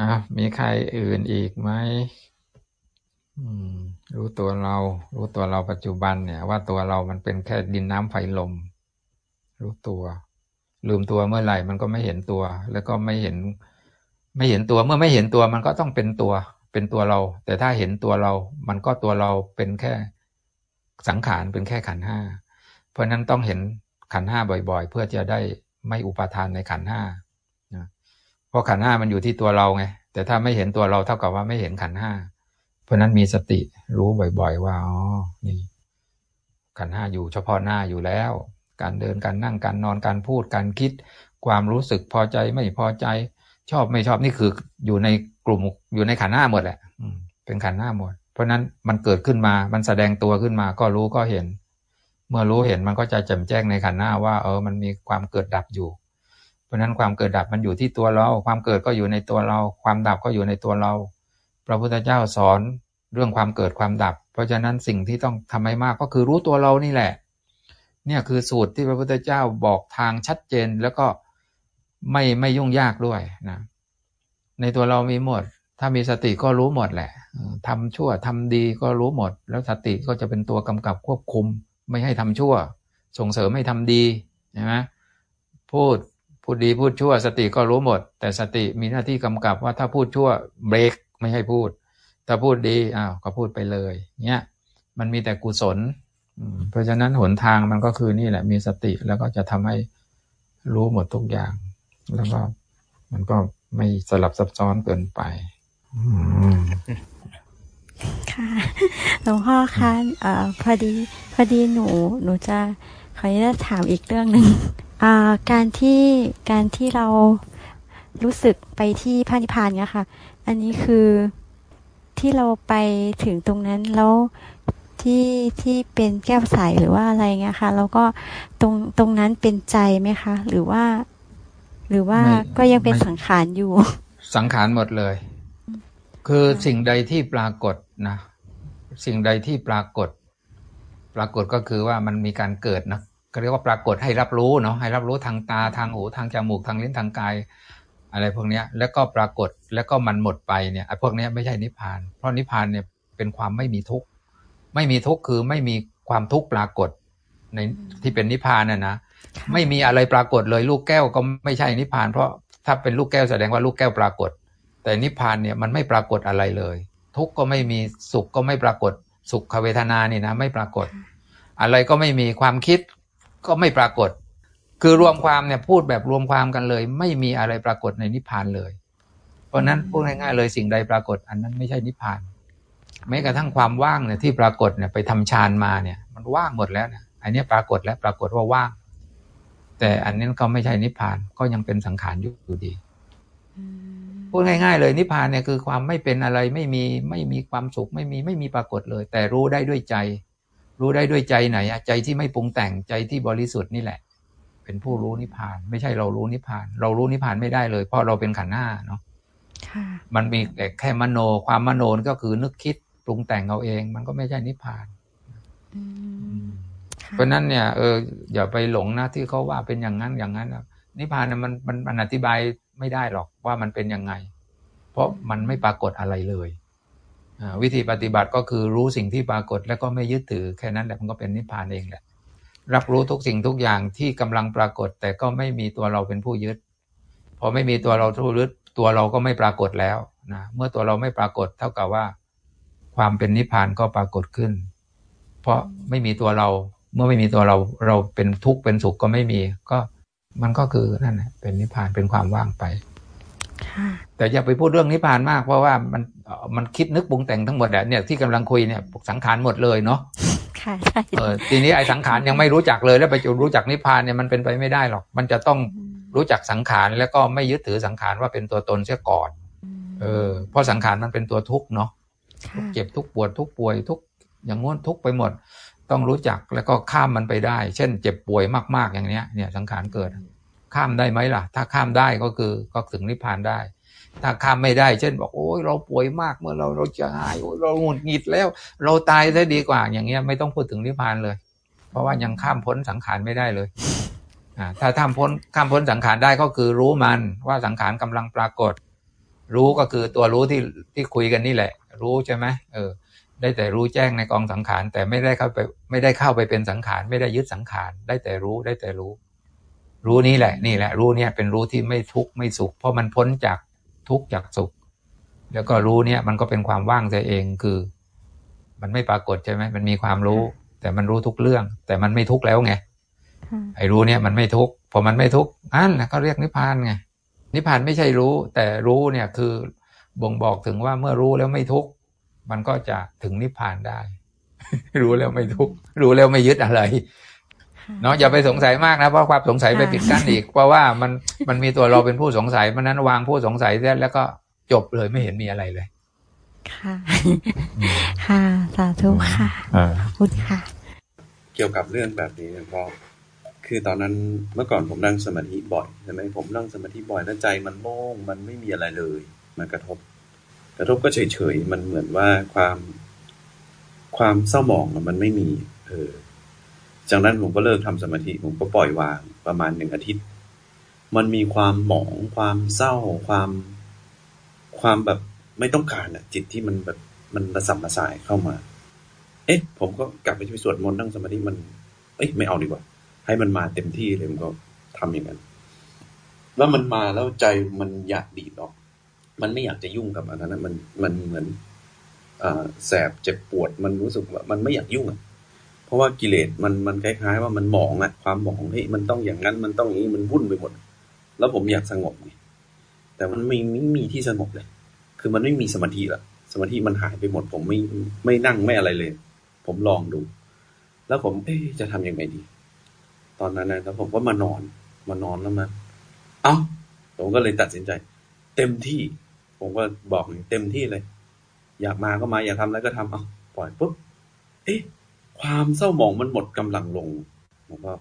อะมีใครอื่นอีกไหมรู้ตัวเรา รู้ตัวเราปัจจุบันเนี่ย ว่าตัวเรามันเป็นแค่ดินน้ำไฟลม รู้ตัว ลืมตัวเมื่อไหร่มันก็ไม่เห็นตัว แล้วก็ไม่เห็น ไม่เห็นตัวเมื่อไม่เห็นตัวมันก็ต้องเป็นตัว เป็นตัวเรา แต่ถ้าเห็นตัวเรา มันก็ตัวเราเป็นแค่สังขารเป็นแค่ขันห้า เพราะนั้นต้องเห็นขันห้าบ่อย ๆ เพื่อจะได้ไม่อุปาทานในขันห้า เพราะขันห้ามันอยู่ที่ตัวเราไง แต่ถ้าไม่เห็นตัวเราเท่ากับว่าไม่เห็นขันห้า เพราะนั้นมีสติรู้บ่อย ๆ ว่าอ๋อนี่ขันห้าอยู่เฉพาะหน้าอยู่แล้ว การเดินการนั่งการนอนการพูดการคิด ความรู้สึกพอใจไม่พอใจ ชอบไม่ชอบนี่คืออยู่ในกลุ่มอยู่ในขันห้าหมดแหละเป็นขันห้าหมด เพราะนั้นมันเกิดขึ้นมามันแสดงตัวขึ้นมาก็รู้ก็เห็น เมื่อรู้เห็นมันก็จะแจ่มแจ้งในขันห้าว่า เออมันมีความเกิดดับอยู่ เพราะนั้นความเกิดดับมันอยู่ที่ตัวเรา ความเกิดก็อยู่ในตัวเรา ความดับก็อยู่ในตัวเรา พระพุทธเจ้าสอนเรื่องความเกิดความดับ เพราะฉะนั้นสิ่งที่ต้องทำให้มากก็คือรู้ตัวเรานี่แหละ เนี่ยคือสูตรที่พระพุทธเจ้าบอกทางชัดเจนแล้วก็ไม่ไม่ยุ่งยากด้วยนะ ในตัวเรามีหมด ถ้ามีสติก็รู้หมดแหละทำชั่วทำดีก็รู้หมด แล้วสติก็จะเป็นตัวกำกับควบคุม ไม่ให้ทำชั่ว ส่งเสริมให้ทำดีใช่ไหมพูด พูดดีพูดชั่ว สติก็รู้หมด แต่สติมีหน้าที่กำกับว่าถ้าพูดชั่วเบรกไม่ให้พูด ถ้าพูดดีอ้าวก็พูดไปเลยเนี่ยมันมีแต่กุศลเพราะฉะนั้นหนทางมันก็คือนี่แหละมีสติแล้วก็จะทำให้รู้หมดทุกอย่าง แล้วก็มันก็ไม่สลับซับซ้อนเกินไปค่ะหลวงพ่อคะอ่าพอดีพอดีหนู หนูจะขออนุญาตถามอีกเรื่องหนึ่ง การที่การที่เรารู้สึกไปที่พระนิพพานเนี่ยค่ะ อันนี้คือที่เราไปถึงตรงนั้นแล้วที่ที่เป็นแก้วใสหรือว่าอะไรเงี้ยค่ะ แล้วก็ตรงตรงนั้นเป็นใจไหมคะ หรือว่า หรือว่าก็ยังเป็นสังขารอยู่ สังขารหมดเลย คือสิ่งใดที่ปรากฏนะ สิ่งใดที่ปรากฏ ปรากฏก็คือว่ามันมีการเกิดนะ ก็เรียกว่าปรากฏให้รับรู้เนาะให้รับรู้ทางตาทางหูทางจมูกทางลิ้นทางกาย อะไรพวกนี้แล้วก็ปรากฏแล้วก็มันหมดไปเนี่ยไอ้พวกนี้ไม่ใช่นิพพาน เพราะนิพพานเนี่ยเป็นความไม่มีทุกข์ไม่มีทุกข์คือไม่มีความทุกข์ปรากฏในที่เป็นนิพพานน่ะนะไม่มีอะไรปรากฏเลยลูกแก้วก็ไม่ใช่นิพพาน เพราะถ้าเป็นลูกแก้วแสดงว่าลูกแก้วปรากฏ แต่นิพพานเนี่ยมันไม่ปรากฏอะไรเลย ทุกข์ก็ไม่มีสุขก็ไม่ปรากฏ สุขเวทนานี่นะไม่ปรากฏ อะไรก็ไม่มีความคิด ก็ไม่ปรากฏ คือรวมความเนี่ยพูดแบบรวมความกันเลย ไม่มีอะไรปรากฏในนิพพานเลย เพราะนั้นพูดง่ายๆเลยสิ่งใดปรากฏ อันนั้นไม่ใช่นิพพานแม้กระทั่งความว่างเนี่ยที่ปรากฏเนี่ยไปทำฌานมาเนี่ย มันว่างหมดแล้วเนี่ยอันนี้ปรากฏแล้วปรากฏว่าว่าง แต่อันนี้ก็ไม่ใช่นิพพานก็ยังเป็นสังขารอยู่ดีพูดง่ายๆเลยนิพพานเนี่ยคือความไม่เป็นอะไรไม่มีไม่มีความสุขไม่มีไม่มีปรากฏเลย แต่รู้ได้ด้วยใจ รู้ได้ด้วยใจไหนอะใจที่ไม่ปรุงแต่งใจที่บริสุทธิ์นี่แหละ เป็นผู้รู้นิพพาน ไม่ใช่เรารู้นิพพาน เรารู้นิพพานไม่ได้เลย เพราะเราเป็นขันห้าเนาะมันมีแต่แค่มโนความมโนก็คือนึกคิดปรุงแต่งเอาเอง มันก็ไม่ใช่นิพพานเพราะนั้นเนี่ยเอออย่าไปหลงนะที่เขาว่าเป็นอย่างนั้นอย่างนั้นนิพพานเนี่ยมันมันอธิบายไม่ได้หรอกว่ามันเป็นยังไง เพราะมันไม่ปรากฏอะไรเลย วิธีปฏิบัติก็คือรู้สิ่งที่ปรากฏแล้วก็ไม่ยึดถือแค่นั้นแหละมันก็เป็นนิพพานเองแหละรับรู้ทุกสิ่งทุกอย่างที่กำลังปรากฏ แต่ก็ไม่มีตัวเราเป็นผู้ยึดพอไม่มีตัวเราผู้ยึดตัวเราก็ไม่ปรากฏแล้วนะเมื่อตัวเราไม่ปรากฏเท่ากับว่า ความเป็นนิพพานก็ปรากฏขึ้น เพราะไม่มีตัวเราเมื่อไม่มีตัวเราเราเป็นทุกข์เป็นสุขก็ไม่มี ก็มันก็คือนั่นแหละเป็นนิพพานเป็นความว่างไป แต่อย่าไปพูดเรื่องนิพพานมากเพราะว่ามันมันคิดนึกปรุงแต่งทั้งหมดเนี่ยที่กำลังคุยเนี่ยสังขารหมดเลยเนาะค่ะใช่เออทีนี้ไอ้สังขารยังไม่รู้จักเลยแล้วไปจุรู้จักนิพพานเนี่ยมันเป็นไปไม่ได้หรอก มันจะต้องรู้จักสังขารแล้วก็ไม่ยึดถือสังขารว่าเป็นตัวตนเสียก่อน เออเพราะสังขารมันเป็นตัวทุกข์เนาะทุกเจ็บทุกปวดทุกป่วยทุกอย่างง้นทุกไปหมด ต้องรู้จักแล้วก็ข้ามมันไปได้ เช่น เจ็บป่วยมาก ๆอย่างเนี้ย เนี่ยสังขารเกิด ข้ามได้ไหมล่ะ ถ้าข้ามได้ก็คือก็ถึงนิพพานได้ ถ้าข้ามไม่ได้ เช่นบอกโอ้ยเราป่วยมากเมื่อเราเราจะหายเราหงุดหงิดแล้ว เราตายได้ดีกว่า อย่างเงี้ยไม่ต้องพูดถึงนิพพานเลย เพราะว่ายังข้ามพ้นสังขารไม่ได้เลยอ่าถ้าข้ามพ้นข้ามพ้นสังขารได้ก็คือรู้มันว่าสังขารกำลังปรากฏ รู้ก็คือตัวรู้ที่ที่คุยกันนี่แหละ รู้ใช่ไหมเออ ได้แต่รู้แจ้งในกองสังขารแต่ไม่ได้เข้าไปไม่ได้เข้าไปเป็นสังขารไม่ได้ยึดสังขารได้แต่รู้ได้แต่รู้ รู้นี้แหละ นี่แหละ รู้เนี่ยเป็นรู้ที่ไม่ทุกข์ไม่สุข เพราะมันพ้นจากทุกข์จากสุข แล้วก็รู้เนี่ยมันก็เป็นความว่างใจเองคือ มันไม่ปรากฏใช่ไหมมันมีความรู้ แต่มันรู้ทุกเรื่อง แต่มันไม่ทุกข์แล้วไงไอ้รู้เนี่ยมันไม่ทุกข์พอมันไม่ทุกข์อันแหละก็เรียกนิพพานไงนิพพานไม่ใช่รู้ แต่รู้เนี่ยคือบ่งบอกถึงว่าเมื่อรู้แล้วไม่ทุกข์มันก็จะถึงนิพพานได้ รู้แล้วไม่ทุกข์รู้แล้วไม่ยึดอะไร เนาะอย่าไปสงสัยมากนะเพราะความสงสัยไปปิดกั้นอีก เพราะว่ามันมันมีตัวเราเป็นผู้สงสัยมันนั้นวางผู้สงสัยเสร็จแล้วก็จบเลยไม่เห็นมีอะไรเลย ค่ะ ค่ะสาธุค่ะพุทธค่ะ เกี่ยวกับเรื่องแบบนี้ก็คือตอนนั้นเมื่อก่อนผมนั่งสมาธิบ่อยใช่ไหมผมนั่งสมาธิบ่อยแล้วใจมันโล่งมันไม่มีอะไรเลยมันกระทบ กระทบก็เฉยเฉยมันเหมือนว่าความความเศร้าหมองมันไม่มี เออ จากนั้นผมก็เลิกทำสมาธิผมก็ปล่อยวางประมาณหนึ่งอาทิตย์ มันมีความหมอง ความเศร้า ความ ความแบบไม่ต้องการอะจิตที่มันแบบมันระสับระสายเข้ามา เอ๊ะ ผมก็กลับไปที่สวดมนต์นั่งสมาธิมัน เอ้ยไม่เอาดีกว่า ให้มันมาเต็มที่เลยผมก็ทำอย่างนั้น แล้วมันมาแล้วใจมันอยากดีดออก มันไม่อยากจะยุ่งกับอันนั้นมันมันเหมือนอแสบเจ็บปวด มันรู้สึกว่ามันไม่อยากยุ่งอะ เพราะว่ากิเลสมันมันคล้ายๆ ว่ามันหมองอะความหมองเฮ้ยมันต้องอย่างนั้นมันต้องอย่างนี้มันวุ่นไปหมด แล้วผมอยากสงบไงแต่มันไม่ไม่มีที่สงบเลย คือมันไม่มีสมาธิละสมาธิมันหายไปหมด ผมไม่ไม่นั่งไม่อะไรเลย ผมลองดู แล้วผมเอ๊จะทํำยังไงดี ตอนนั้นนะแล้วผมก็มานอนมานอนแล้วมาเอ้าผมก็เลยตัดสินใจ เต็มที่ ผมก็บอกเต็มที่เลย อยากมาก็มาอยากทำอะไรก็ทำเอาปล่อยปุ๊บเอ๊ะ ความเศร้าหมองมันหมดกำลังลงผมว่า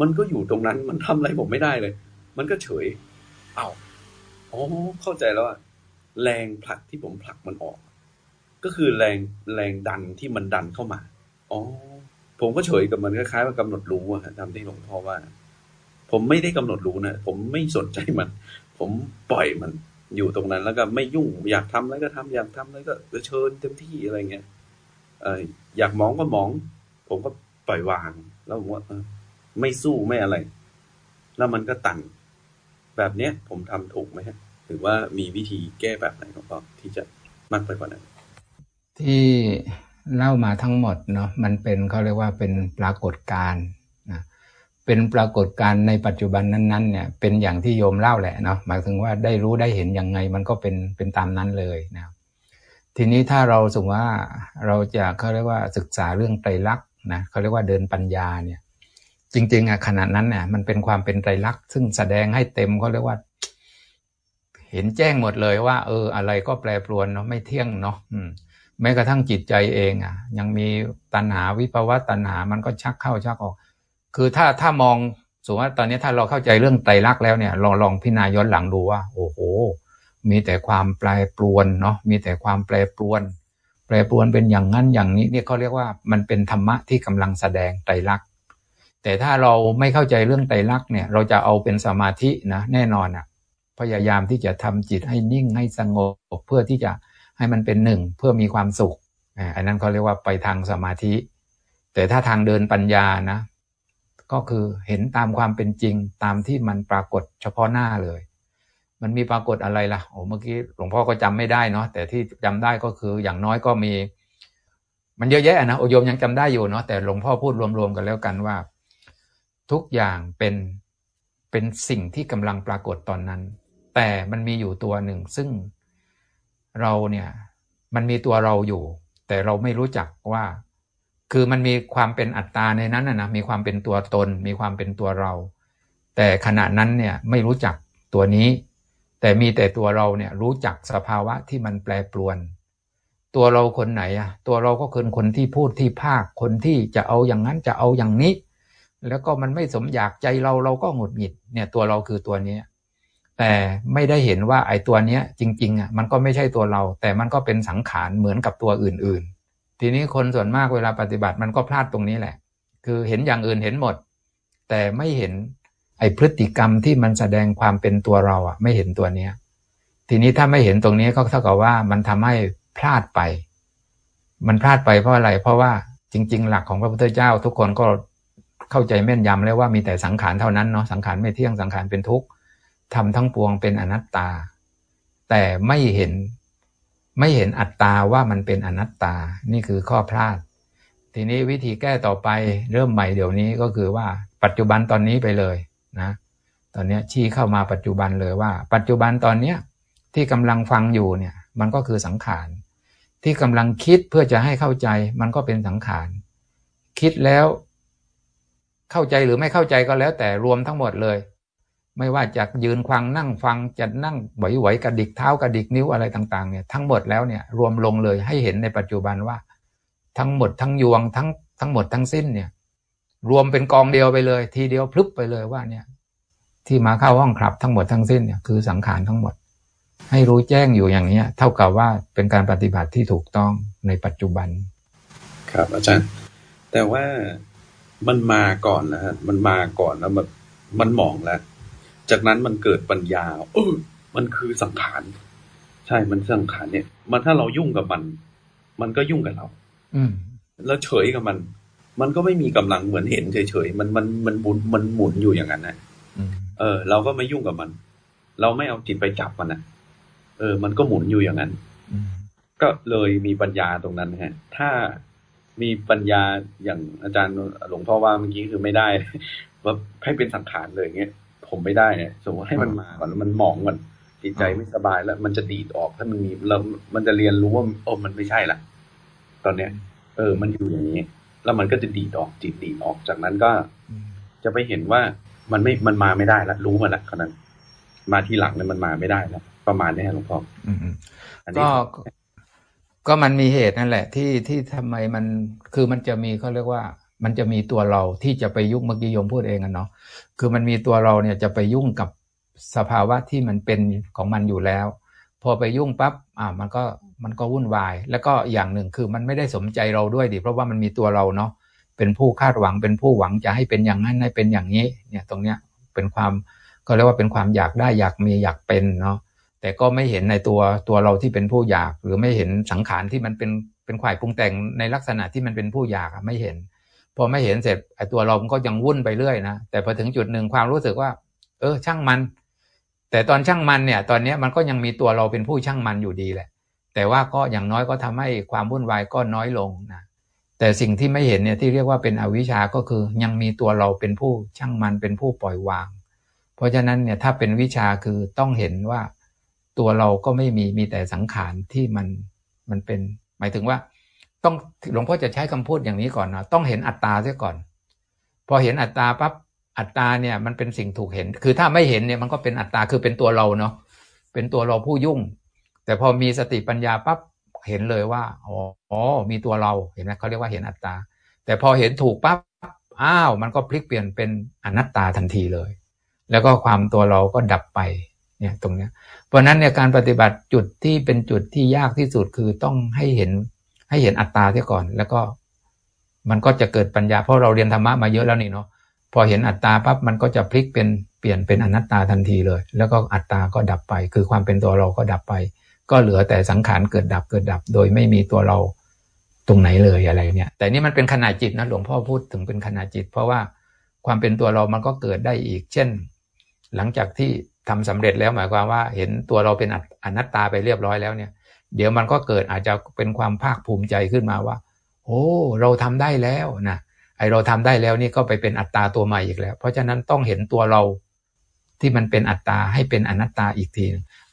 มันก็อยู่ตรงนั้นมันทำอะไรผมไม่ได้เลย มันก็เฉยเอา้าอ๋อเข้าใจแล้วอะแรงผลักที่ผมผลักมันออก ก็คือแรงแรงดันที่มันดันเข้ามาอ๋อผมก็เฉยกับมันคล้ายๆว่ากำหนดรู้อะทำที่หลวงพ่อว่า ผมไม่ได้กำหนดรู้นะผมไม่สนใจมัน ผมปล่อยมันอยู่ตรงนั้นแล้วก็ไม่ยุ่ง อยากทำอะไรก็ทำอยากทำอะไรก็เชิญเต็มที่อะไรเงี้ย อออยากมองก็มอง ผมก็ปล่อยวาง แล้วผมว่าไม่สู้ไม่อะไร แล้วมันก็ตัน แบบเนี้ย ผมทำถูกไหมฮะหรือว่ามีวิธีแก้แบบไหนของพ่อที่จะมากไปกว่านั้น ที่เล่ามาทั้งหมดเนาะมันเป็นเขาเรียกว่าเป็นปรากฏการณ์นะเป็นปรากฏการณ์ในปัจจุบันนั้นๆเนี่ยเป็นอย่างที่โยมเล่าแหละเนาะหมายถึงว่าได้รู้ได้เห็นยังไงมันก็เป็นเป็นตามนั้นเลยนะ ทีนี้ถ้าเราสมมติว่าเราจะเขาเรียกว่าศึกษาเรื่องไตรลักษณ์นะเขาเรียกว่าเดินปัญญาเนี่ย จริงๆอะขนาดนั้นเนี่ยมันเป็นความเป็นไตรลักษณ์ซึ่งแสดงให้เต็มเขาเรียกว่า เห็นแจ้งหมดเลยว่า เออ อะไรก็แปรปรวนเนาะไม่เที่ยงเนาะอืมแม้กระทั่งจิตใจเองอะ ยังมีตัณหาวิภาวะตัณหามันก็ชักเข้าชักออก คือถ้าถ้ามองสมมติว่าตอนนี้ถ้าเราเข้าใจเรื่องไตรลักษณ์แล้วเนี่ยลองลองพิจารณาย้อนหลังดูว่า โอ้โห มีแต่ความแปรปรวนเนาะมีแต่ความแปรปรวน แปรปรวนเป็นอย่างนั้นอย่างนี้เนี่ยเขาเรียกว่ามันเป็นธรรมะที่กำลังแสดงไตรลักษณ์แต่ถ้าเราไม่เข้าใจเรื่องไตรลักษณ์เนี่ยเราจะเอาเป็นสมาธินะแน่นอนอะพยายามที่จะทำจิตให้นิ่งให้สงบเพื่อที่จะให้มันเป็นหนึ่งเพื่อมีความสุขอันนั้นเขาเรียกว่าไปทางสมาธิ แต่ถ้าทางเดินปัญญานะ ก็คือเห็นตามความเป็นจริงตามที่มันปรากฏเฉพาะหน้าเลย มันมีปรากฏอะไรล่ะโอ้เมื่อกี้หลวงพ่อก็จำไม่ได้เนาะแต่ที่จำได้ก็คืออย่างน้อยก็มี มันเยอะแยะนะโอโยมยังจำได้อยู่เนาะแต่หลวงพ่อพูดรวมๆกันแล้วกันว่า ทุกอย่างเป็นเป็นสิ่งที่กำลังปรากฏตอนนั้น แต่มันมีอยู่ตัวหนึ่ง ซึ่งเราเนี่ยมันมีตัวเราอยู่ แต่เราไม่รู้จักว่า คือมันมีความเป็นอัตตาในนั้นนะมีความเป็นตัวตน มีความเป็นตัวเรา แต่ขณะนั้นเนี่ยไม่รู้จักตัวนี้ แต่มีแต่ตัวเราเนี่ยรู้จักสภาวะที่มันแปรปรวน ตัวเราคนไหนอะตัวเราก็คือคนที่พูดที่ภาคคนที่จะเอาอย่างนั้นจะเอาอย่างนี้ แล้วก็มันไม่สมอยากใจเราเราก็หงุดหงิดเนี่ยตัวเราคือตัวนี้แต่ไม่ได้เห็นว่าไอ้ตัวเนี้ยจริงๆอะมันก็ไม่ใช่ตัวเรา แต่มันก็เป็นสังขารเหมือนกับตัวอื่นๆ ทีนี้คนส่วนมากเวลาปฏิบัติมันก็พลาดตรงนี้แหละ คือเห็นอย่างอื่นเห็นหมด แต่ไม่เห็น ไอ้พฤติกรรมที่มันแสดงความเป็นตัวเราอะ ไม่เห็นตัวเนี้ย ทีนี้ถ้าไม่เห็นตรงนี้ก็เท่ากับว่ามันทำให้พลาดไป มันพลาดไปเพราะอะไร เพราะว่าจริง ๆ หลักของพระพุทธเจ้า ทุกคนก็เข้าใจแม่นยำแล้วว่ามีแต่สังขารเท่านั้นเนาะสังขารไม่เที่ยงสังขารเป็นทุกข์ทำทั้งปวงเป็นอนัตตา แต่ไม่เห็นไม่เห็นอัตตาว่ามันเป็นอนัตตา นี่คือข้อพลาด ทีนี้วิธีแก้ต่อไปเริ่มใหม่เดี๋ยวนี้ก็คือว่าปัจจุบันตอนนี้ไปเลย นะตอนนี้ชี้เข้ามาปัจจุบันเลยว่า ปัจจุบันตอนเนี้ยที่กำลังฟังอยู่เนี่ยมันก็คือสังขารที่กำลังคิดเพื่อจะให้เข้าใจมันก็เป็นสังขารคิดแล้ว เข้าใจหรือไม่เข้าใจก็แล้ว แต่รวมทั้งหมดเลย ไม่ว่าจะยืนฟังนั่งฟังจะนั่งไหวๆกระดิกเท้ากระดิกนิ้วอะไรต่างๆเนี่ยทั้งหมดแล้วเนี่ยรวมลงเลยให้เห็นในปัจจุบันว่า ทั้งหมดทั้งยวงทั้งทั้งหมดทั้งสิ้นเนี่ย รวมเป็นกองเดียวไปเลย ทีเดียวพลึบไปเลยว่าเนี่ย ที่มาเข้าห้องครับทั้งหมดทั้งสิ้นเนี่ยคือสังขารทั้งหมด ให้รู้แจ้งอยู่อย่างเนี้ย เท่ากับว่าเป็นการปฏิบัติที่ถูกต้องในปัจจุบัน ครับอาจารย์ แต่ว่ามันมาก่อนนะฮะมันมาก่อนแล้วมันมันมองแล้ว จากนั้นมันเกิดปัญญาเออมันคือสังขารใช่มันสังขารเนี่ย มันถ้าเรายุ่งกับมัน มันก็ยุ่งกับเรา อืมแล้วเฉยกับมัน มันก็ไม่มีกำลังเหมือนเห็นเฉยๆ มันมันมันหมุนมันหมุนอยู่อย่างนั้นนะอืมเออ เราก็ไม่ยุ่งกับมัน เราไม่เอาจิตไปจับมันนะเออ มันก็หมุนอยู่อย่างนั้นอืมก็เลยมีปัญญาตรงนั้นฮะ ถ้ามีปัญญาอย่างอาจารย์หลวงพ่อว่าเมื่อกี้คือไม่ได้ว่าให้เป็นสังขารเลยเงี้ย ผมไม่ได้เนี่ยสมมติให้มันมาก่อนแล้วมันหมองก่อนจิตใจไม่สบายแล้ว มันจะดีดออกถ้ามันมีเรามันจะเรียนรู้ว่าโอ้มันไม่ใช่ละตอนเนี้ย เออ มันอยู่อย่างนี้ แล้วมันก็จะดีดออกจิตดีดออกจากนั้นก็อืมจะไปเห็นว่ามันไม่มันมาไม่ได้ละรู้มาละขนาดนั้นมาทีหลังเนี่ยมันมาไม่ได้แล้วประมาณนี้ฮะหลวงพ่ออืมอืมอันนี้ก็ก็มันมีเหตุนั่นแหละ ที่ที่ทำไมมันคือมันจะมีเขาเรียกว่า มันจะมีตัวเราที่จะไปยุ่งเมื่อกี้โยมพูดเองอะเนาะคือมันมีตัวเราเนี่ยจะไปยุ่งกับสภาวะที่มันเป็นของมันอยู่แล้ว พอไปยุ่งปั๊บอ่ามันก็ มันก็วุ่นวาย แล้วก็อย่างหนึ่งคือมันไม่ได้สมใจเราด้วยดิเพราะว่ามันมีตัวเราเนาะเป็นผู้คาดหวังเป็นผู้หวังจะให้เป็นอย่างนั้นให้เป็นอย่างนี้เนี่ยตรงเนี้ยเป็นความก็เรียกว่าเป็นความอยากได้อยากมีอยากเป็นเนาะแต่ก็ไม่เห็นในตัวตัวเราที่เป็นผู้อยาก หรือไม่เห็นสังขารที่มันเป็นเป็นข่ายปรุงแต่งในลักษณะที่มันเป็นผู้อยากอะไม่เห็น พอไม่เห็นเสร็จไอ้ตัวเราก็ยังวุ่นไปเรื่อยนะแต่พอถึงจุดหนึ่งความรู้สึกว่า เออช่างมัน แต่ตอนช่างมันเนี่ย ตอนเนี้ยมันก็ยังมีตัวเราเป็นผู้ช่างมันอยู่ดีแหละ แต่ว่าก็อย่างน้อยก็ทำให้ความวุ่นวายก็น้อยลงนะแต่สิ่งที่ไม่เห็นเนี่ยที่เรียกว่าเป็นอวิชชาก็คือยังมีตัวเราเป็นผู้ช่างมันเป็นผู้ปล่อยวาง เพราะฉะนั้นเนี่ยถ้าเป็นวิชาคือต้องเห็นว่าตัวเราก็ไม่มีมีแต่สังขารที่มันมันเป็น หมายถึงว่า ต้องหลวงพ่อจะใช้คำพูดอย่างนี้ก่อนนะต้องเห็นอัตตาเสียก่อน พอเห็นอัตตาปั๊บอัตตาเนี่ยมันเป็นสิ่งถูกเห็น คือถ้าไม่เห็นเนี่ยมันก็เป็นอัตตาคือเป็นตัวเราเนาะเป็นตัวเราผู้ยุ่ง แต่พอมีสติปัญญาปั๊บเห็นเลยว่าอ๋ออมีตัวเราเห็นไหมเขาเรียกว่าเห็นอัตตา แต่พอเห็นถูกปั๊บอ้าว มันก็พลิกเปลี่ยนเป็นอนัตตาทันทีเลย แล้วก็ความตัวเราก็ดับไปเนี่ยตรงเนี้ย เพราะฉะนั้นเนี่ยการปฏิบัติจุดที่เป็นจุดที่ยากที่สุดคือต้องให้เห็นให้เห็นอัตตาเสียก่อน แล้วก็มันก็จะเกิดปัญญาเพราะเราเรียนธรรมะมาเยอะแล้วนี่เนาะพอเห็นอัตตาปั๊บมันก็จะพลิกเป็นเปลี่ยนเป็นอนัตตาทันทีเลย แล้วก็อัตตาก็ดับไป คือความเป็นตัวเราก็ดับไป ก็เหลือแต่สังขารเกิดดับเกิดดับ โดยไม่มีตัวเราตรงไหนเลยอะไรเนี่ย แต่นี่มันเป็นขนาดจิตนะหลวงพ่อพูดถึงเป็นขนาดจิต เพราะว่าความเป็นตัวเรามันก็เกิดได้อีก เช่น หลังจากที่ทำสำเร็จแล้วหมายความว่า เห็นตัวเราเป็นอนัตตาไปเรียบร้อยแล้วเนี่ย เดี๋ยวมันก็เกิดอาจจะเป็นความภาคภูมิใจขึ้นมาว่า โอ้เราทำได้แล้วนะไอเราทำได้แล้วนี่ก็ไปเป็นอัตตาตัวใหม่อีกแล้ว เพราะฉะนั้นต้องเห็นตัวเรา ที่มันเป็นอัตตาให้เป็นอนัตตาอีกที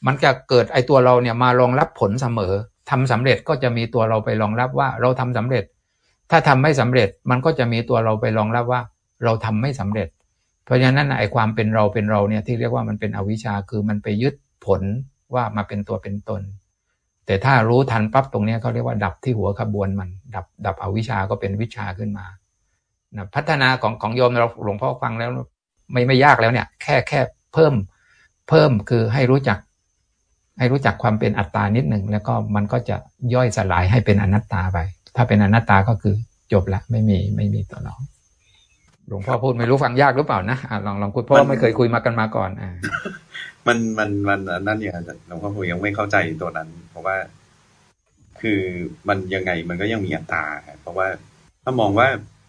มันจะเกิดไอตัวเราเนี่ยมารองรับผลเสมอทำสำเร็จก็จะมีตัวเราไปรองรับว่าเราทำสำเร็จ ถ้าทำไม่สำเร็จมันก็จะมีตัวเราไปรองรับว่า เราทำไม่สำเร็จ เพราะฉะนั้นไอความเป็นเราเป็นเราเนี่ยที่เรียกว่ามันเป็นอวิชชาคือมันไปยึดผลว่ามาเป็นตัวเป็นตน แต่ถ้ารู้ทันปั๊บตรงนี้เขาเรียกว่าดับที่หัวขบวนมัน ดับดับอวิชชาก็เป็นวิชาขึ้นมานะพัฒนาของของโยมเราหลวงพ่อฟังแล้วไม่ไม่ยากแล้วเนี่ย แค่แค่ เพิ่มเพิ่มคือให้รู้จัก ให้รู้จักความเป็นอัตตานิดหนึ่งแล้วก็มันก็จะย่อยสลายให้เป็นอนัตตาไป ถ้าเป็นอนัตตาก็คือจบละไม่มีไม่มีตัวเราหลวงพ่อพูดไม่รู้ฟังยากหรือเปล่านะอะลองลองคุยเพราะว่าไม่เคยคุยมากันมาก่อนอ่ามันมันมันนั่นเนี่ยหลวงพ่อคงยังไม่เข้าใจตัวนั้น เพราะว่า คือมันยังไงมันก็ยังมีอัตราเพราะว่าถ้ามองว่า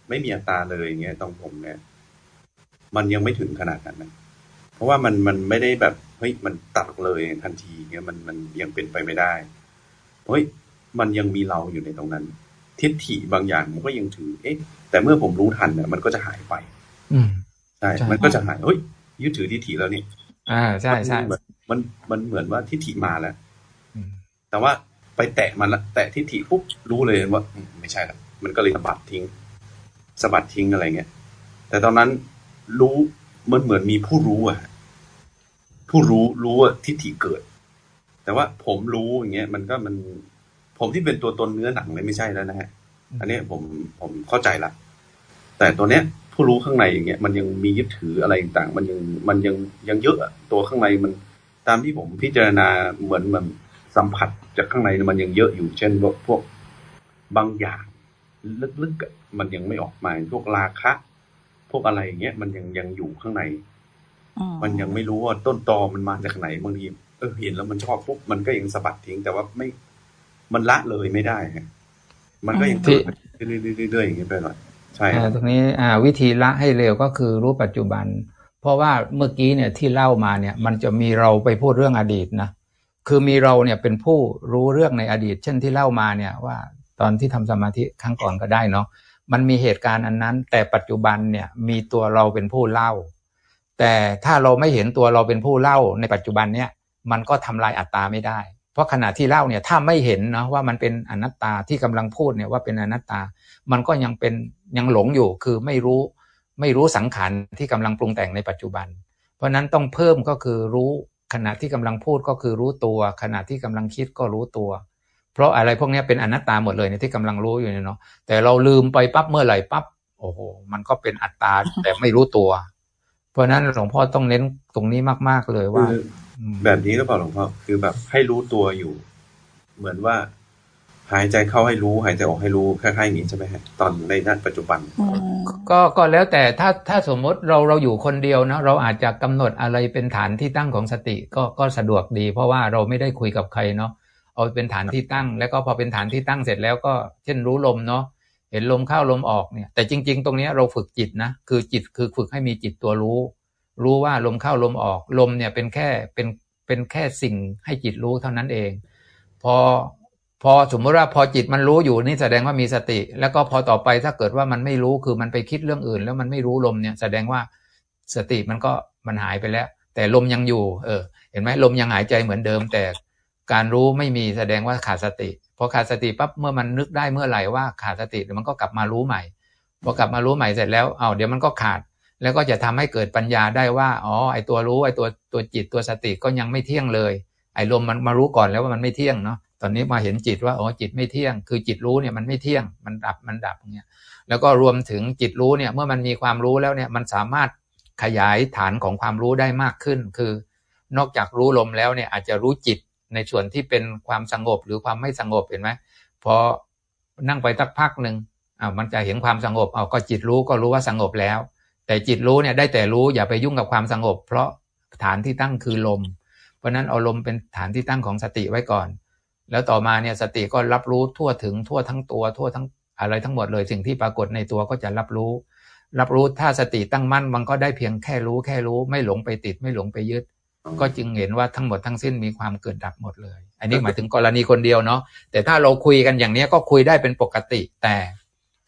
ไม่มีอัตราเลยอย่างเงี้ยตรงผมเนี่ย มันยังไม่ถึงขนาดนั้นนะ เพราะว่ามันมันไม่ได้แบบเฮ้ยมันตัดเลยทันทีเงี้ยมันมันยังเป็นไปไม่ได้เฮ้ยมันยังมีเราอยู่ในตรงนั้น ทิฏฐิบางอย่างมันก็ยังถือ เอ๊ะ แต่เมื่อผมรู้ทันเนี่ยมันก็จะหายไป อืมใช่มันก็จะหายเฮ้ยยึดถือทิฏฐิแล้วนี่อ่าใช่ใช่มันมันเหมือนว่าทิฏฐิมาแล้วแต่ว่าไปแตะมันละแตะทิฏฐิปุ๊บรู้เลยว่า ไม่ใช่ละมันก็เลยสะบัดทิ้งสะบัดทิ้งอะไรเงี้ยแต่ตอนนั้นรู้ มันเหมือนมีผู้รู้อะผู้รู้รู้ว่าทิฏฐิเกิด แต่ว่าผมรู้อย่างเงี้ย มันก็มัน ผมที่เป็นตัวตนเนื้อหนังเลยไม่ใช่แล้วนะฮะ อันนี้ผมผมเข้าใจละแต่ตัวเนี้ย ผู้รู้ข้างในอย่างเงี้ยมันยังมียึดถืออะไรต่างมันยังมันยังยังเยอะตัวข้างในมัน ตามที่ผมพิจารณาเหมือนมันสัมผัสจากข้างในมันยังเยอะอยู่ เช่นพวกพวกบางอย่างลึกๆมันยังไม่ออกมาพวกราคะพ วกอะไรอย่างเงี้ยมันยังยังอยู่ข้างใน มันยังไม่รู้ว่าต้นตอมันมาจากไหนบางทีเออเห็นแล้วมันชอบปุ๊บมันก็ยังสะบัดทิ้ง แต่ว่าไม่มันละเลยไม่ได้ฮะมันก็ยังเกิดเรื่อยๆๆอย่างเงี้ยไปหน่อยใช่ตรงนี้อ่าวิธีละให้เร็วก็คือรู้ปัจจุบัน เพราะว่าเมื่อกี้เนี่ยที่เล่ามาเนี่ย มันจะมีเราไปพูดเรื่องอดีตนะคือมีเราเนี่ยเป็นผู้รู้เรื่องในอดีต เช่นที่เล่ามาเนี่ยว่าตอนที่ทำสมาธิครั้งก่อนก็ได้เนาะ มันมีเหตุการณ์อันนั้น แต่ปัจจุบันเนี่ยมีตัวเราเป็นผู้เล่า แต่ถ้าเราไม่เห็นตัวเราเป็นผู้เล่าในปัจจุบันเนี่ยมันก็ทำลายอัตตาไม่ได้ เพราะขณะที่เล่าเนี่ยถ้าไม่เห็นนะว่ามันเป็นอนัตตาที่กำลังพูดเนี่ยว่าเป็นอนัตตา มันก็ยังเป็นยังหลงอยู่คือไม่รู้ไม่รู้สังขารที่กำลังปรุงแต่งในปัจจุบัน เพราะนั้นต้องเพิ่มก็คือรู้ขณะที่กำลังพูดก็คือรู้ตัว ขณะที่กำลังคิดก็รู้ตัว เพราะอะไรพวกนี้เป็นอนัตตาหมดเลยในที่กำลังรู้อยู่เนี่ยเนาะแต่เราลืมไปปั๊บเมื่อไหร่ปั๊บโอ้โหมันก็เป็นอัตตาแต่ไม่รู้ตัว เพราะนั้นหลวงพ่อต้องเน้นตรงนี้มาก ๆเลยว่า แบบนี้หรือเปล่าหลวงพ่อคือแบบให้รู้ตัวอยู่ เหมือนว่า หายใจเข้าให้รู้ หายใจออกให้รู้คล้ายๆอย่างนี้ใช่ไหมฮะตอนในนั้นปัจจุบัน ก็ก็แล้วแต่ถ้าถ้าสมมติเราเราอยู่คนเดียวนะเราอาจจะกำหนดอะไรเป็นฐานที่ตั้งของสติ ก็ก็สะดวกดี เพราะว่าเราไม่ได้คุยกับใครเนาะ เอาเป็นฐานที่ตั้ง แล้วก็พอเป็นฐานที่ตั้งเสร็จแล้วก็เช่นรู้ลมเนาะเห็นลมเข้าลมออกเนี่ย แต่จริง ๆ ตรงนี้เราฝึกจิตนะคือจิตคือฝึกให้มีจิตตัวรู้ รู้ว่าลมเข้าลมออก ลมเนี่ยเป็นแค่เป็นเป็นแค่สิ่งให้จิตรู้เท่านั้นเอง พอพอสมมติว่าพอจิตมันรู้อยู่นี่แสดงว่ามีสติ แล้วก็พอต่อไปถ้าเกิดว่ามันไม่รู้คือมันไปคิดเรื่องอื่น แล้วมันไม่รู้ลมเนี่ยแสดงว่าสติมันก็มันหายไปแล้ว แต่ลมยังอยู่ เออ เห็นไหมลมยังหายใจเหมือนเดิม แต่ การรู้ไม่มีแสดงว่าขาดสติพอขาดสติปั๊บเมื่อมันนึกได้เมื่อไหร่ว่าขาดสติเดี๋ยวมันก็กลับมารู้ใหม่พอกลับมารู้ใหม่เสร็จแล้วเอาเดี๋ยวมันก็ขาด แล้วก็จะทำให้เกิดปัญญาได้ว่าอ๋อไอตัวรู้ไอตัวตัวจิตตัวสติก็ยังไม่เที่ยงเลย ไอลมมันมารู้ก่อนแล้วว่ามันไม่เที่ยงเนาะตอนนี้มาเห็นจิตว่าอ๋อจิตไม่เที่ยง คือจิตรู้เนี่ยมันไม่เที่ยงมันดับมันดับเนี่ยแล้วก็รวมถึงจิตรู้เนี่ยเมื่อมันมีความรู้แล้วเนี่ยมันสามารถขยายฐานของความรู้ได้มากขึ้น คือนอกจากรู้ลมแล้วเนี่ยอาจจะรู้จิต ในส่วนที่เป็นความสงบหรือความไม่สงบเห็นไหมพอนั่งไปสักพักหนึ่งอ่ามันจะเห็นความสงบเอาก็จิตรู้ก็รู้ว่าสงบแล้ว แต่จิตรู้เนี่ยได้แต่รู้อย่าไปยุ่งกับความสงบ เพราะฐานที่ตั้งคือลม เพราะนั้นเอาลมเป็นฐานที่ตั้งของสติไว้ก่อน แล้วต่อมาเนี่ยสติก็รับรู้ทั่วถึงทั่วทั้งตัว ทั่วทั้งอะไรทั้งหมดเลยสิ่งที่ปรากฏในตัวก็จะรับรู้ รับรู้ถ้าสติตั้งมั่นมันก็ได้เพียงแค่รู้แค่รู้ ไม่หลงไปติดไม่หลงไปยึด ก็จึงเห็นว่าทั้งหมดทั้งสิ้นมีความเกิดดับหมดเลย อันนี้หมายถึงกรณีคนเดียวเนาะแต่ถ้าเราคุยกันอย่างนี้ก็คุยได้เป็นปกติ แต่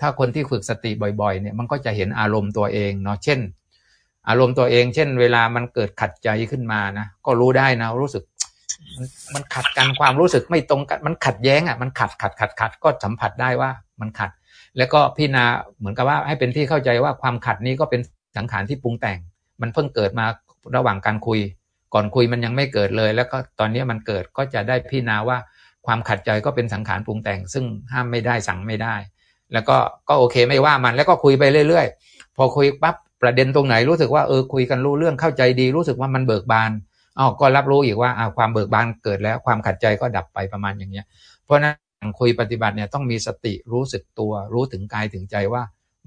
ถ้าคนที่ฝึกสติบ่อยๆเนี่ยมันก็จะเห็นอารมณ์ตัวเองเนาะเช่น อารมณ์ตัวเอง เช่น เวลามันเกิดขัดใจขึ้นมานะก็รู้ได้นะรู้สึก มันขัดกันความรู้สึกไม่ตรงกันมันขัดแย้งอะมันขัดขัดขัดขัดก็สัมผัสได้ว่ามันขัด แล้วก็พี่นาเหมือนกับว่าให้เป็นที่เข้าใจว่าความขัดนี้ก็เป็นสังขารที่ปรุงแต่ง มันเพิ่งเกิดมาระหว่างการคุย ก่อนคุยมันยังไม่เกิดเลย แล้วก็ตอนนี้มันเกิดก็จะได้พิจารณาว่าความขัดใจก็เป็นสังขารปรุงแต่ง ซึ่งห้ามไม่ได้สั่งไม่ได้ แล้วก็ก็โอเคไม่ว่ามันแล้วก็คุยไปเรื่อย ๆ พอคุยปั๊บประเด็นตรงไหนรู้สึกว่าเออคุยกันรู้เรื่องเข้าใจดี รู้สึกว่ามันเบิกบานอ๋อก็รับรู้อีกว่าอ่าความเบิกบานเกิดแล้วความขัดใจก็ดับไปประมาณอย่างเงี้ย เพราะนั้นคุยปฏิบัติเนี่ยต้องมีสติรู้สึกตัว รู้ถึงกายถึงใจว่า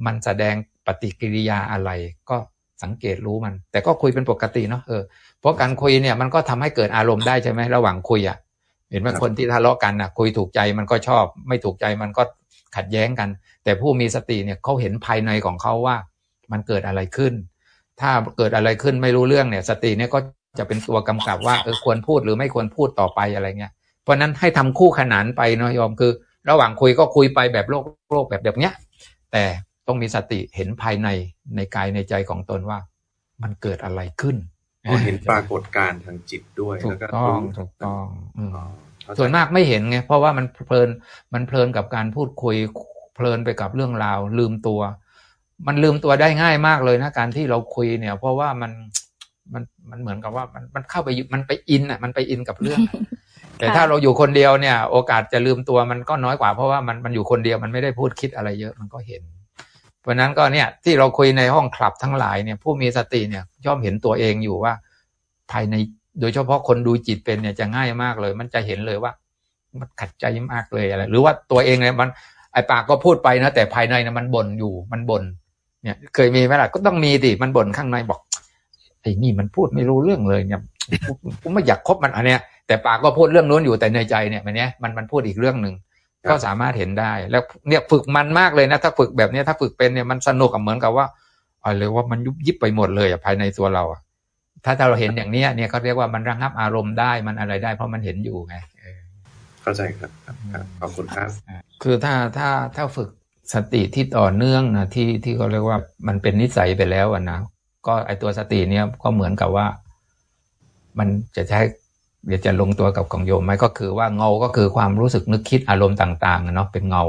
มันแสดงปฏิกิริยาอะไรก็ สังเกตรู้มัน แต่ก็คุยเป็นปกติเนาะเออเพราะการคุยเนี่ยมันก็ทำให้เกิดอารมณ์ได้ใช่ไหมระหว่างคุยอะเห็นไหมคนที่ทะเลาะกันอะคุยถูกใจมันก็ชอบ ไม่ถูกใจมันก็ขัดแย้งกัน แต่ผู้มีสติเนี่ยเขาเห็นภายในของเขาว่า มันเกิดอะไรขึ้น ถ้าเกิดอะไรขึ้นไม่รู้เรื่องเนี่ย สติเนี่ยก็จะเป็นตัวกำกับว่าเออควรพูดหรือไม่ควรพูดต่อไปอะไรเงี้ยเพราะนั้นให้ทำคู่ขนานไปเนาะโยมคือ ระหว่างคุยก็คุยไปแบบโลกโลกแบบแบบเนี้ย แต่ ต้องมีสติเห็นภายในในกายในใจของตนว่า มันเกิดอะไรขึ้นเห็นปรากฏการทางจิตด้วยถูกต้องถูกต้องส่วนมากไม่เห็นไงเพราะว่ามันเพลินมันเพลินกับการพูดคุยเพลินไปกับเรื่องราว ลืมตัว มันลืมตัวได้ง่ายมากเลยนะการที่เราคุยเนี่ย เพราะว่ามันมันมันเหมือนกับว่ามันมันเข้าไปมันไปอินอะมันไปอินกับเรื่อง แต่ถ้าเราอยู่คนเดียวเนี่ย โอกาสจะลืมตัวมันก็น้อยกว่าเพราะว่ามันมันอยู่คนเดียวมันไม่ได้พูดคิดอะไรเยอะมันก็เห็น เพราะนั้นก็เนี่ยที่เราคุยในห้องคลับทั้งหลายเนี่ยผู้มีสติเนี่ยย่อมเห็นตัวเองอยู่ว่า ภายในโดยเฉพาะคนดูจิตเป็นเนี่ยจะง่ายมากเลย มันจะเห็นเลยว่า มันขัดใจมากเลยอะไรหรือว่าตัวเองเนี่ยมันไอปากก็พูดไปนะ แต่ภายในนะมันบ่นอยู่มันบ่นเนี่ย เคยมีไหมล่ะก็ต้องมีดิมันบ่นข้างในบอกไอ้นี่มันพูดไม่รู้เรื่องเลยเนี่ยกูไม่อยากคบมันอันเนี้ยแต่ปากก็พูดเรื่องนู้นอยู่แต่ในใจเนี่ยมันเนี้ยมันมันพูดอีกเรื่องหนึ่ง ก็สามารถเห็นได้ แล้วเนี่ยฝึกมันมากเลยนะ ถ้าฝึกแบบนี้ถ้าฝึกเป็นเนี่ยมันสนุกเหมือนกับว่าอะไรว่ามันยุบยิบไปหมดเลยอะภายในตัวเราอะถ้าถ้าเราเห็นอย่างเนี้ยเนี่ยเขาเรียกว่ามันระงับอารมณ์ได้มันอะไรได้ เพราะมันเห็นอยู่ไงเข้าใจครับขอบคุณครับ คือถ้าถ้าถ้าฝึกสติที่ต่อเนื่องนะที่ที่เขาเรียกว่ามันเป็นนิสัยไปแล้วนะก็ไอตัวสติเนี่ยก็เหมือนกับว่า มันจะใช้ เดี๋ยวจะลงตัวกับของโยมไหมก็คือว่าเงาก็คือความรู้สึกนึกคิดอารมณ์ต่างๆเนาะเป็นเงา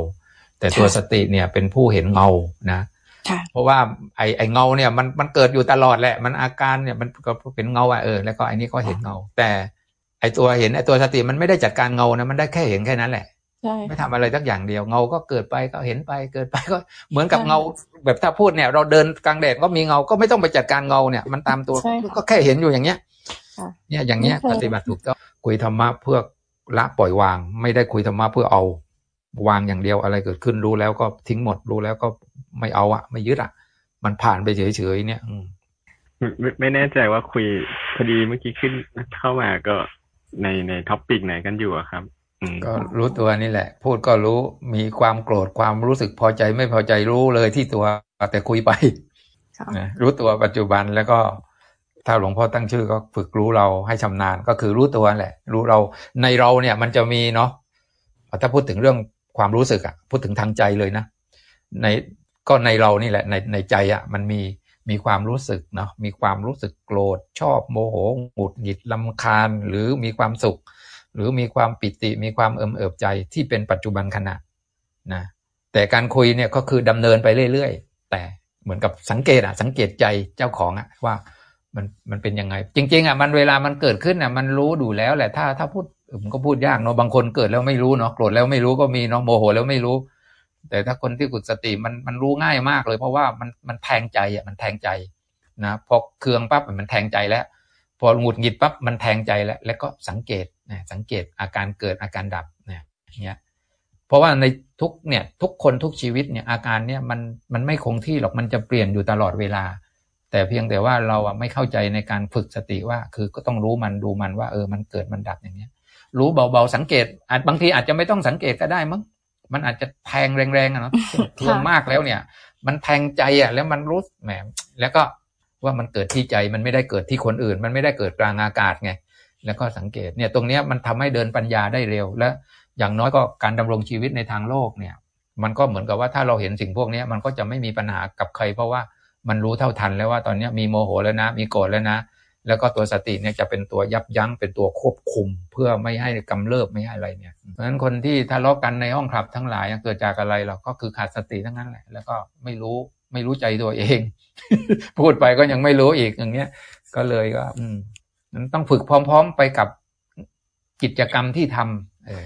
แต่ตัวสติเนี่ยเป็นผู้เห็นเงานะเพราะว่าไอไอเงาเนี่ยมันมันเกิดอยู่ตลอดแหละ มันอาการเนี่ยมันก็เป็นเงาอะเออแล้วก็ไอนี้ก็เห็นเงา แต่ไอตัวเห็นไอตัวสติมันไม่ได้จัดการเงานะมันได้แค่เห็นแค่นั้นแหละไม่ทำอะไรสักอย่างเดียวเงาก็เกิดไปก็เห็นไปเกิดไปก็เหมือนกับเงา แบบถ้าพูดเนี่ย เราเดินกลางแดดก็มีเงาก็ไม่ต้องไปจัดการเงาเนี่ย มันตามตัวก็แค่เห็นอยู่อย่างเงี้ย เนี่ยอย่างเงี้ยปฏิบัติถูกต้องคุยธรรมะเพื่อละปล่อยวาง ไม่ได้คุยธรรมะเพื่อเอาวางอย่างเดียวอะไรเกิดขึ้นรู้แล้วก็ทิ้งหมดรู้แล้วก็ไม่เอาอะไม่ยึดอะมันผ่านไปเฉยๆเนี่ยไม่ไม่แน่ใจว่าคุยพอดีเมื่อกี้ขึ้นเข้ามาก็ในในท็อปปิกไหนกันอยู่อะครับก็รู้ตัวนี่แหละ พูดก็รู้มีความโกรธความรู้สึกพอใจไม่พอใจรู้เลยที่ตัวแต่คุยไป รู้ตัวปัจจุบันแล้วก็ ถ้าหลวงพ่อตั้งชื่อก็ฝึกรู้เราให้ชำนาญก็คือรู้ตัวแหละ รู้เราในเราเนี่ยมันจะมีเนาะถ้าพูดถึงเรื่องความรู้สึกอะพูดถึงทางใจเลยนะ ในก็ในเรานี่แหละในในใจอะมันมีมีความรู้สึกเนาะมีความรู้สึกโกรธชอบโมโหหงุดหงิดลำคาญหรือมีความสุข หรือมีความปิติมีความเอิมเอิบใจที่เป็นปัจจุบันขณะนะแต่การคุยเนี่ยก็คือดำเนินไปเรื่อยๆ แต่เหมือนกับสังเกตอะสังเกตใจเจ้าของอะว่า มันมันเป็นยังไง จริง ๆ อะ มันเวลามันเกิดขึ้นอะ มันรู้ดูแล้วแหละถ้าถ้าพูดมันก็พูดยากเนาะบางคนเกิดแล้วไม่รู้เนาะโกรธแล้วไม่รู้ก็มีเนาะโมโหแล้วไม่รู้ แต่ถ้าคนที่กุศติมันมันรู้ง่ายมากเลย เพราะว่ามันมันแทงใจอะมันแทงใจนะพอเครืองปั๊บมันแทงใจแล้ว พอหงุดหงิดปั๊บมันแทงใจแล้ว แล้วก็สังเกตนะสังเกตอาการเกิดอาการดับเนี่ยเนี่ยเพราะว่าในทุกเนี่ยทุกคนทุกชีวิตเนี่ยอาการเนี่ยมันมันไม่คงที่หรอกมันจะเปลี่ยนอยู่ตลอดเวลา แต่เพียงแต่ว่าเราอะไม่เข้าใจในการฝึกสติว่า คือก็ต้องรู้มันดูมันว่า เออมันเกิดมันดับอย่างเนี้ย รู้เบาๆสังเกต อาจบางทีอาจจะไม่ต้องสังเกตก็ได้มั้งมันอาจจะแทงแรงๆอะเนาะทวงมากแล้วเนี่ย มันแทงใจอะ แล้วมันรู้แหมแล้วก็ว่ามันเกิดที่ใจมันไม่ได้เกิดที่คนอื่น มันไม่ได้เกิดกลางอากาศไงแล้วก็สังเกตเนี่ยตรงเนี้ยมันทำให้เดินปัญญาได้เร็ว และอย่างน้อยก็การดำรงชีวิตในทางโลกเนี่ย มันก็เหมือนกับว่าถ้าเราเห็นสิ่งพวกนี้มันก็จะไม่มีปัญหากับใคร เพราะว่า มันรู้เท่าทันแล้วว่าตอนนี้มีโมโหแล้วนะ มีโกรธแล้วนะ แล้วก็ตัวสติเนี่ยจะเป็นตัวยับยั้งเป็นตัวควบคุม เพื่อไม่ให้กำเริบไม่ให้อะไรเนี่ยเพราะฉะนั้นคนที่ทะเลาะกันในห้องคลับทั้งหลายเกิดจากอะไรหรอกก็คือขาดสติทั้งนั้นแหละแล้วก็ไม่รู้ไม่รู้ใจตัวเอง พูดไปก็ยังไม่รู้อีกอย่างเงี้ย ก็เลยก็ อืม ต้องฝึกพร้อม ๆ ไปกับกิจกรรมที่ทำเออ